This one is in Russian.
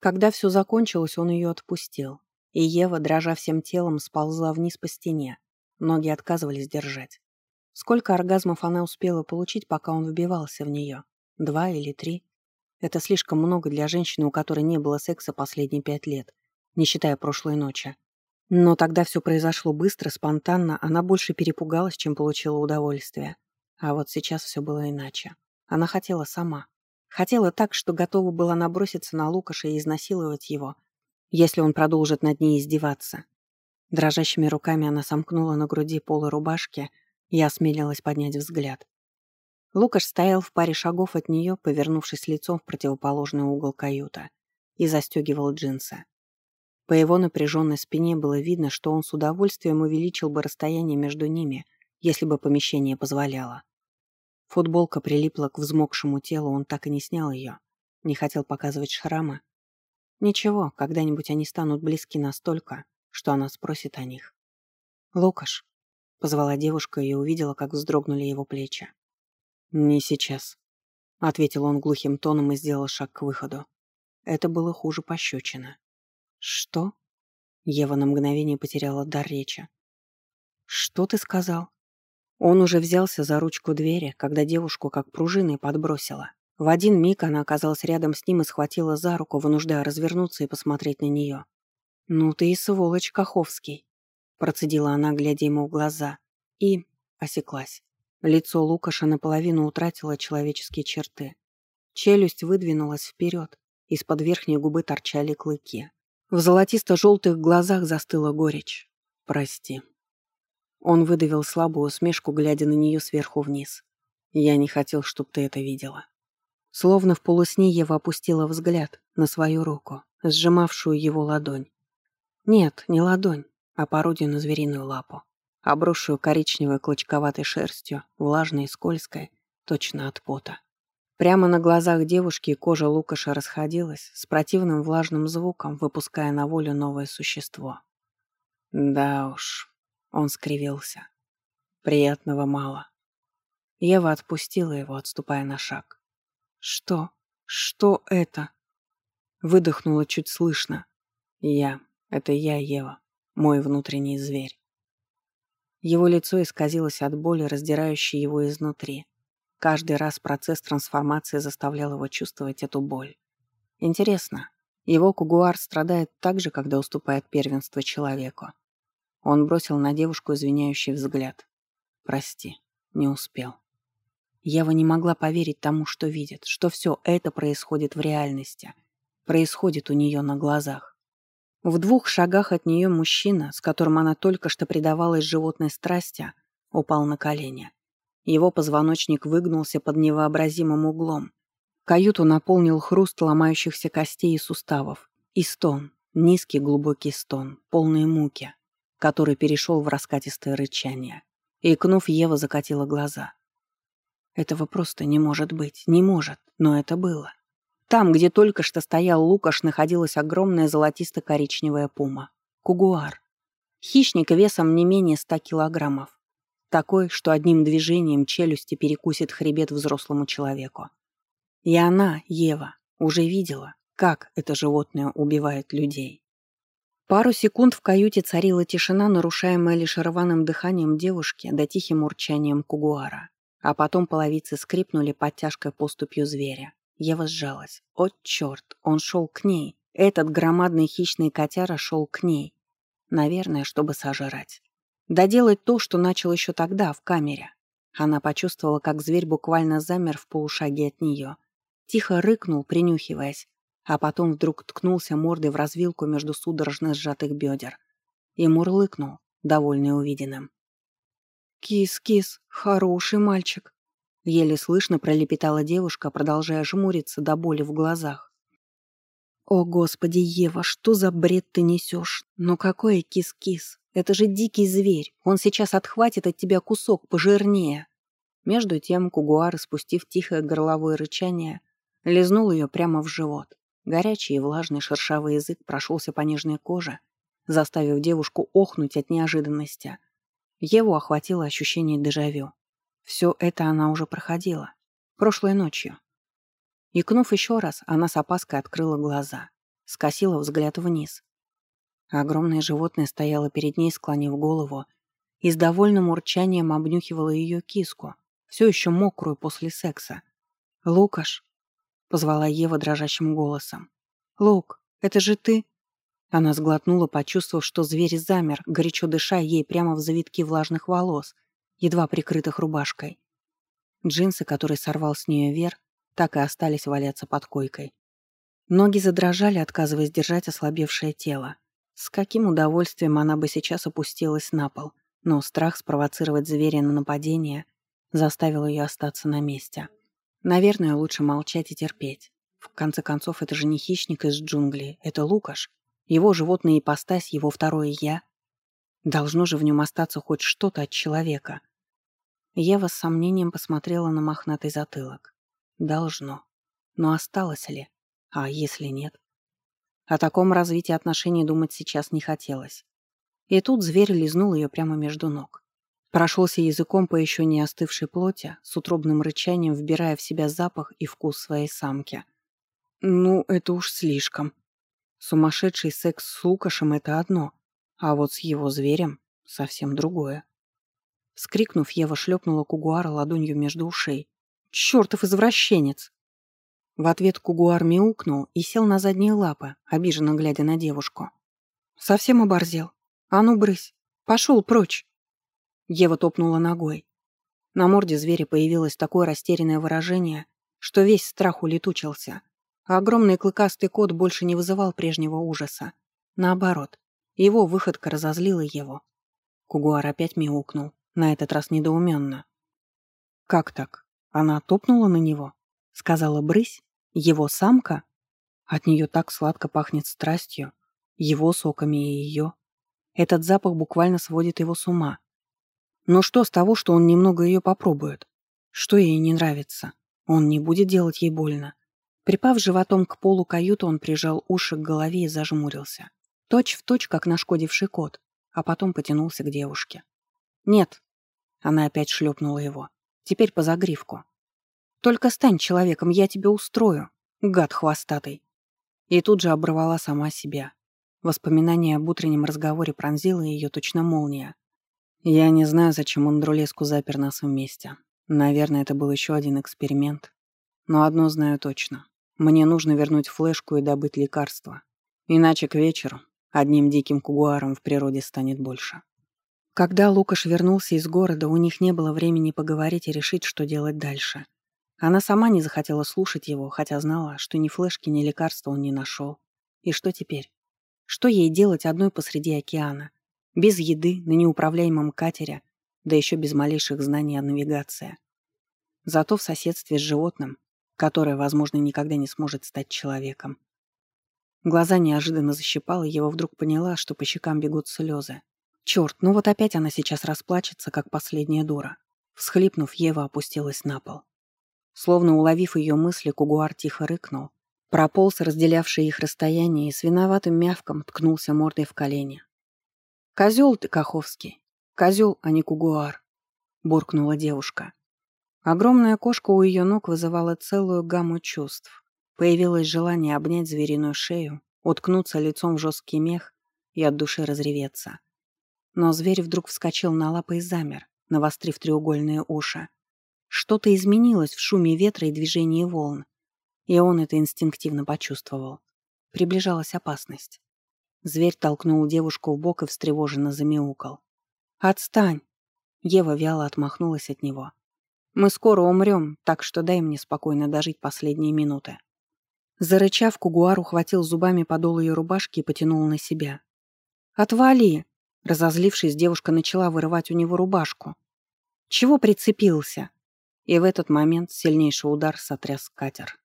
Когда все закончилось, он ее отпустил, и Ева, дрожа всем телом, сползла вниз по стене. Ноги отказывались держать. Сколько оргазмов она успела получить, пока он вбивался в нее? Два или три? Это слишком много для женщины, у которой не было секса последние пять лет, не считая прошлой ночи. Но тогда все произошло быстро, спонтанно, она больше перепугалась, чем получила удовольствие. А вот сейчас все было иначе. Она хотела сама. Хотела так, что готова была наброситься на Лукаша и изнасиловать его, если он продолжит над ней издеваться. Дрожащими руками она сомкнула на груди полы рубашки и осмелилась поднять взгляд. Лукаш стоял в паре шагов от нее, повернувшись лицом в противоположный угол каюта, и застегивал джинсы. По его напряженной спине было видно, что он с удовольствием увеличил бы расстояние между ними, если бы помещение позволяло. Футболка прилипла к взмокшему телу, он так и не снял ее. Не хотел показывать шрамы. Ничего, когда-нибудь они станут близки настолько, что она спросит о них. «Лукаш», — позвала девушка и увидела, как вздрогнули его плечи. «Не сейчас», — ответил он глухим тоном и сделал шаг к выходу. Это было хуже пощечины. «Что?» Ева на мгновение потеряла дар речи. «Что ты сказал?» Он уже взялся за ручку двери, когда девушку как пружиной подбросила. В один миг она оказалась рядом с ним и схватила за руку, вынуждая развернуться и посмотреть на нее. «Ну ты и сволочь, Каховский», — процедила она, глядя ему в глаза, и осеклась. Лицо Лукаша наполовину утратило человеческие черты. Челюсть выдвинулась вперед, из-под верхней губы торчали клыки. В золотисто-желтых глазах застыла горечь. «Прости». Он выдавил слабую усмешку, глядя на нее сверху вниз. «Я не хотел, чтобы ты это видела». Словно в полусне Ева опустила взгляд на свою руку, сжимавшую его ладонь. Нет, не ладонь, а пародию на звериную лапу обросшую коричневой клочковатой шерстью, влажной и скользкой, точно от пота. Прямо на глазах девушки кожа Лукаша расходилась с противным влажным звуком, выпуская на волю новое существо. Да уж, он скривился. Приятного мало. Ева отпустила его, отступая на шаг. «Что? Что это?» Выдохнула чуть слышно. «Я. Это я, Ева. Мой внутренний зверь». Его лицо исказилось от боли, раздирающей его изнутри. Каждый раз процесс трансформации заставлял его чувствовать эту боль. Интересно, его кугуар страдает так же, когда уступает первенство человеку. Он бросил на девушку извиняющий взгляд. «Прости, не успел». Ева не могла поверить тому, что видит, что все это происходит в реальности, происходит у нее на глазах. В двух шагах от нее мужчина, с которым она только что предавалась животной страсти, упал на колени. Его позвоночник выгнулся под невообразимым углом. Каюту наполнил хруст ломающихся костей и суставов. И стон, низкий глубокий стон, полные муки, который перешел в раскатистое рычание. Икнув, Ева закатила глаза. Этого просто не может быть, не может, но это было. Там, где только что стоял Лукаш, находилась огромная золотисто-коричневая пума. Кугуар. Хищник весом не менее ста килограммов. Такой, что одним движением челюсти перекусит хребет взрослому человеку. И она, Ева, уже видела, как это животное убивает людей. Пару секунд в каюте царила тишина, нарушаемая лишь рваным дыханием девушки да тихим урчанием кугуара. А потом половицы скрипнули под тяжкой поступью зверя. Ева сжалась. О, черт, он шел к ней. Этот громадный хищный котяра шел к ней. Наверное, чтобы сожрать. Доделать то, что начал еще тогда, в камере. Она почувствовала, как зверь буквально замер в полушаге от нее. Тихо рыкнул, принюхиваясь, а потом вдруг ткнулся мордой в развилку между судорожно сжатых бедер. И мурлыкнул, довольный увиденным. «Кис-кис, хороший мальчик», Еле слышно пролепетала девушка, продолжая жмуриться до боли в глазах. «О, Господи, Ева, что за бред ты несешь? Ну какой кис-кис? Это же дикий зверь. Он сейчас отхватит от тебя кусок пожирнее». Между тем Кугуар, спустив тихое горловое рычание, лизнул ее прямо в живот. Горячий и влажный шершавый язык прошелся по нежной коже, заставив девушку охнуть от неожиданности. Еву охватило ощущение дежавю. Все это она уже проходила. Прошлой ночью. Икнув еще раз, она с опаской открыла глаза. скосила взгляд вниз. Огромное животное стояло перед ней, склонив голову, и с довольным урчанием обнюхивало ее киску, все еще мокрую после секса. «Лукаш!» — позвала Ева дрожащим голосом. «Лук, это же ты?» Она сглотнула, почувствовав, что зверь замер, горячо дыша ей прямо в завитки влажных волос, едва прикрытых рубашкой. Джинсы, которые сорвал с нее Вер, так и остались валяться под койкой. Ноги задрожали, отказываясь держать ослабевшее тело. С каким удовольствием она бы сейчас опустилась на пол, но страх спровоцировать зверя на нападение заставил ее остаться на месте. Наверное, лучше молчать и терпеть. В конце концов, это же не хищник из джунглей, это Лукаш. Его животная ипостась, его второе «я». Должно же в нем остаться хоть что-то от человека. Ева с сомнением посмотрела на мохнатый затылок. Должно. Но осталось ли? А если нет? О таком развитии отношений думать сейчас не хотелось. И тут зверь лизнул ее прямо между ног. Прошелся языком по еще не остывшей плоти, с утробным рычанием вбирая в себя запах и вкус своей самки. Ну, это уж слишком. Сумасшедший секс с Лукашем — это одно, а вот с его зверем — совсем другое. Скрикнув, Ева шлепнула Кугуара ладонью между ушей. «Чертов извращенец!» В ответ Кугуар мяукнул и сел на задние лапы, обиженно глядя на девушку. «Совсем оборзел? А ну, брысь! Пошел прочь!» Ева топнула ногой. На морде зверя появилось такое растерянное выражение, что весь страх улетучился. А огромный клыкастый кот больше не вызывал прежнего ужаса. Наоборот, его выходка разозлила его. Кугуар опять мяукнул, на этот раз недоуменно. «Как так? Она топнула на него?» — сказала брысь. «Его самка? От нее так сладко пахнет страстью, его соками и ее. Этот запах буквально сводит его с ума. Но что с того, что он немного ее попробует? Что ей не нравится? Он не будет делать ей больно. Припав животом к полу каюты, он прижал уши к голове и зажмурился. Точь в точь, как нашкодивший кот, а потом потянулся к девушке. «Нет». Она опять шлепнула его. «Теперь по загривку. Только стань человеком, я тебя устрою, гад хвостатый». И тут же оборвала сама себя. Воспоминание об утреннем разговоре пронзило ее точно молния. Я не знаю, зачем он Андрулеску запер нас вместе. Наверное, это был еще один эксперимент. Но одно знаю точно. Мне нужно вернуть флешку и добыть лекарства. Иначе к вечеру одним диким кугуаром в природе станет больше. Когда Лукаш вернулся из города, у них не было времени поговорить и решить, что делать дальше. Она сама не захотела слушать его, хотя знала, что ни флешки, ни лекарства он не нашел. И что теперь? Что ей делать одной посреди океана? Без еды, на неуправляемом катере, да еще без малейших знаний о навигации. Зато в соседстве с животным, которое, возможно, никогда не сможет стать человеком. Глаза неожиданно защипала, и его вдруг поняла, что по щекам бегут слезы. Черт, ну вот опять она сейчас расплачется, как последняя дура. Всхлипнув, Ева опустилась на пол. Словно уловив ее мысли, Кугуар тихо рыкнул, прополз разделявший их расстояние и с виноватым мявком ткнулся мордой в колени. «Козел ты, Каховский! Козел, а не Кугуар!» — буркнула девушка. Огромная кошка у ее ног вызывала целую гамму чувств. Появилось желание обнять звериную шею, уткнуться лицом в жесткий мех и от души разреветься. Но зверь вдруг вскочил на лапы и замер, навострив треугольные уши. Что-то изменилось в шуме ветра и движении волн, и он это инстинктивно почувствовал. Приближалась опасность. Зверь толкнул девушку в бок и встревоженно замяукал. «Отстань!» Ева вяло отмахнулась от него. «Мы скоро умрем, так что дай мне спокойно дожить последние минуты». Зарычав, Кугуар ухватил зубами подол ее рубашки и потянул на себя. «Отвали!» Разозлившись, девушка начала вырывать у него рубашку. «Чего прицепился?» И в этот момент сильнейший удар сотряс катер.